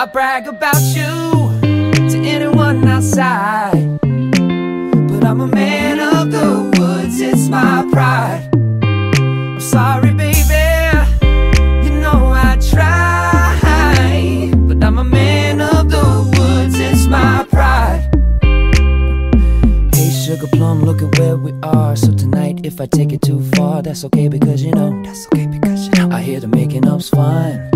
I brag about you to anyone outside. But I'm a man of the woods, it's my pride. I'm sorry, baby, you know I try. But I'm a man of the woods, it's my pride. Hey, sugar plum, look at where we are. So tonight, if I take it too far, that's okay because you know, that's okay because you know, I hear the making up's fine.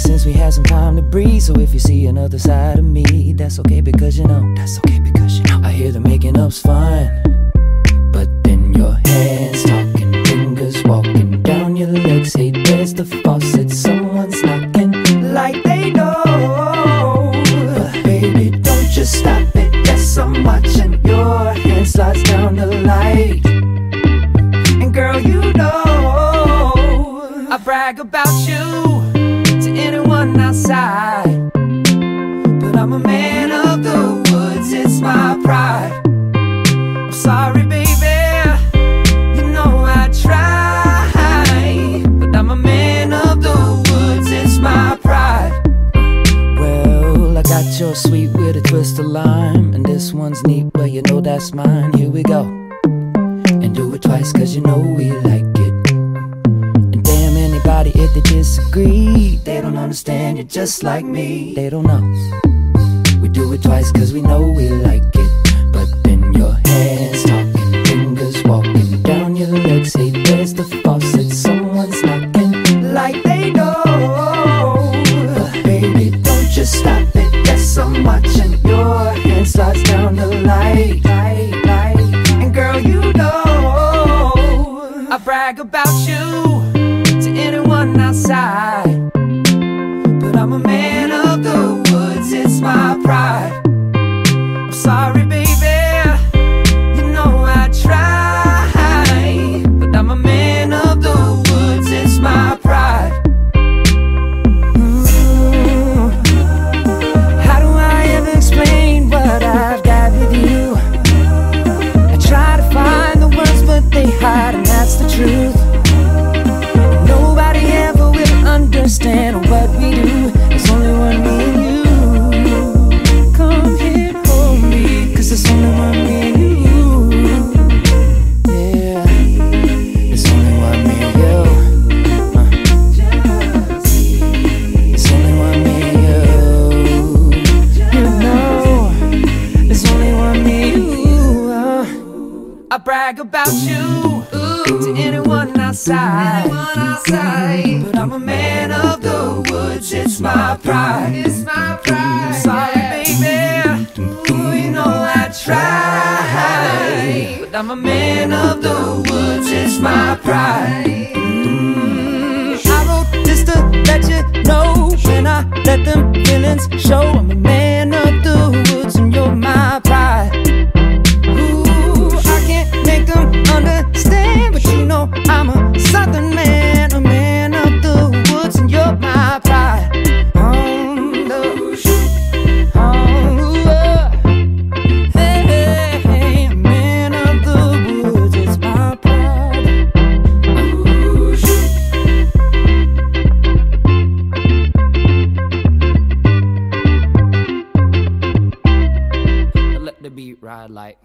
Since we had some time to breathe. So if you see another side of me, that's okay because you know, that's okay because you know, I hear the making up's fine. But then your hands talking, fingers walking down your legs. Hey, there's the faucet, someone's knocking like they know. But baby, don't just stop it. Yes, I'm watching your hand slides down the light. And girl, you know I brag about I'm a man of the woods, it's my pride. I'm sorry, baby, you know I try. But I'm a man of the woods, it's my pride. Well, I got your sweet with a twist of lime. And this one's neat, but you know that's mine. Here we go. And do it twice, cause you know we like it. And damn anybody if they disagree, they don't understand you just like me. They don't know. Do it twice, cause we know we like it. But then your hands talking, fingers walking down your legs. Hey, there's the faucet, someone's knocking like they know. But baby, don't just stop it. Yes, I'm watching your hand slides down the light. light, light. And girl, you know I brag about you to anyone outside. But I'm a man pride. Brag about you to anyone outside. But I'm a man of the woods, it's my pride. It's my pride. Sorry, baby. Ooh, you know I try. But I'm a man of the woods, it's my pride. Mm, I wrote this to let you know when I let them feelings show. I'm a man beat ride like.